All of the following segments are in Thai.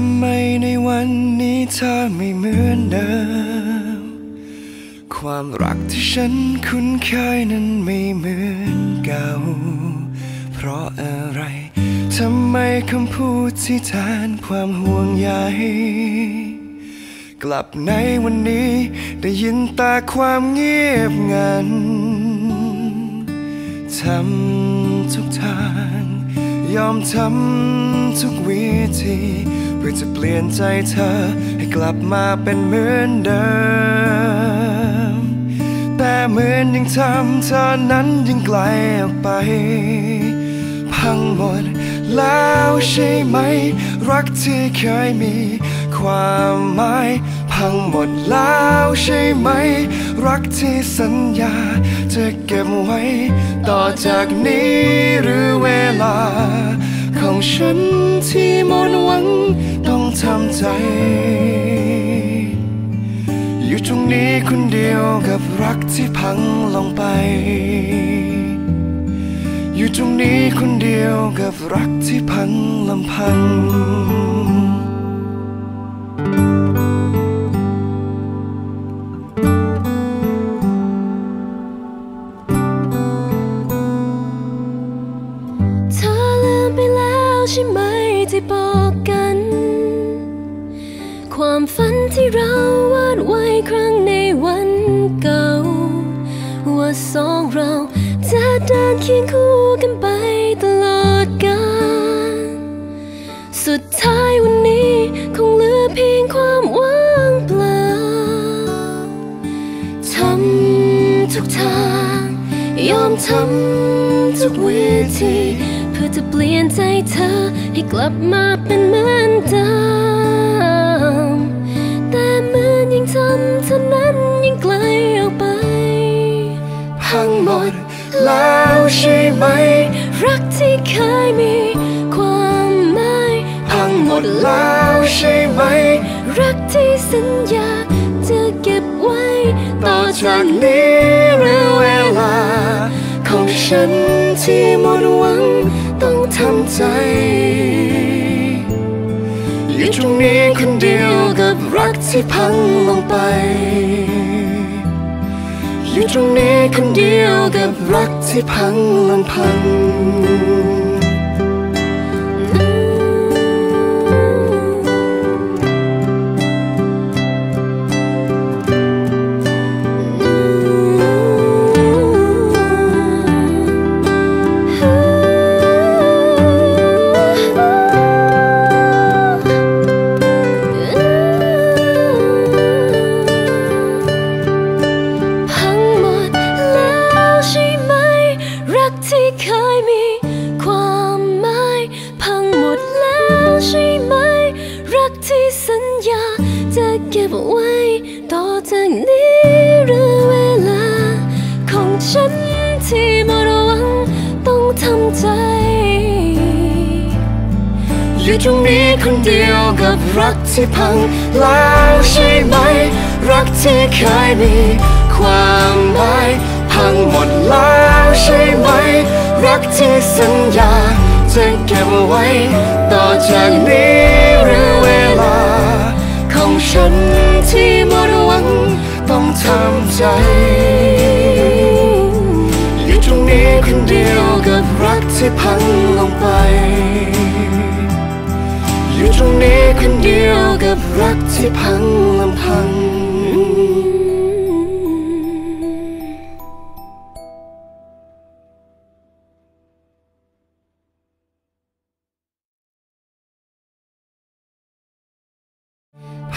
ำไมในวันนี้เธอไม่เหมือนเดิม ความรักที่ฉันคุ้นเคยนั้นไม่เหมือนเก่า เพราะอะไร ทำไมคำพูดที่แทนความห่วงใยกลับในวันนี้ได้ยินแต่ความเงียบงันทำทุกทาง ยอมทำทุกวิธี พื่อจะเปลี่ยนใจเธอ ให้กลับมาเป็นเหมือนเดิม แต่เหมือนยังทำเธอนั้นยังไกลออกไป พังหมดแล้วใช่ไหม รักที่เคยมีความหมายพังหมดแล้วใช่ไหม รักที่สัญญาจะเก็บไว้ ต่อจากนี้หรือเวลา ของฉันที่หมดหวังต้องทำใจ อยู่ตรงนี้คนเดียวกับรักที่พังลงไป อยู่ตรงนี้คนเดียวกับรักที่พังลำพัง ใช่ไหมที่บอกกัน ความฝันที่เราวาดไว้ครั้งในวันเก่า ว่าสองเราจะเดินเคียงคู่กันไปตลอดกาลสุดท้ายวันนี้คงเหลือเพียงความว่างเปล่าทำทุกทาง ยอมทำทุกวิธี พื่อจะเปลี่ยนใจเธอให้กลับมาเป็นเหมือนเดิมแต่เหมือนยังทำเท่านั้นยังไกลออกไป พังหมดแล้วใช่ไหม รักที่เคยมีความหมายพังหมดแล้วใช่ไหม รักที่สัญญาจะเก็บไว้ ต่อจากนี้หรือเวลา ของฉันที่หมดหวัง ต้องทำใจ อยู่ตรงนี้คนเดียวกับรักที่พังลงไป อยู่ตรงนี้คนเดียวกับรักที่พังลำพัง เคยมีความหมาย พังหมดแล้วใช่ไหม รักที่สัญญา จะเก็บไว้ ต่อจากนี้หรือเวลา ของฉันที่หมดหวัง ต้องทำใจ อยู่ตรงนี้คนเดียวกับรักที่พังแล้วใช่ไหม รักที่เคยมี ความหมาย พังหมดแล้ว รักที่สัญญาจะเก็บไว้ ต่อจากนี้หรือเวลา ของฉันที่หมดหวังต้องทำใจ อยู่ตรงนี้คนเดียวกับรักที่พังลงไป อยู่ตรงนี้คนเดียวกับรักที่พังลำพัง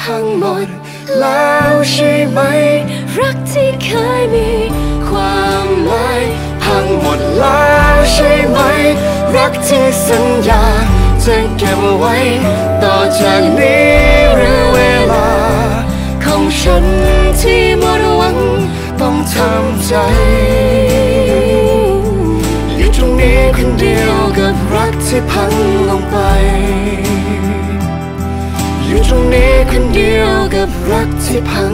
พังหมด แล้วใช่ไหม รักที่เคยมีความหมายพังหมดแล้วใช่ไหม รักที่สัญญาจะเก็บไว้ ต่อจากนี้หรือเวลา ของฉันที่หมดหวังต้องทำใจอยู่ตรงนี้คนเดียวกับรักที่พังลงไป อยู่ตรงนี้คนเดียวกับรักที่พัง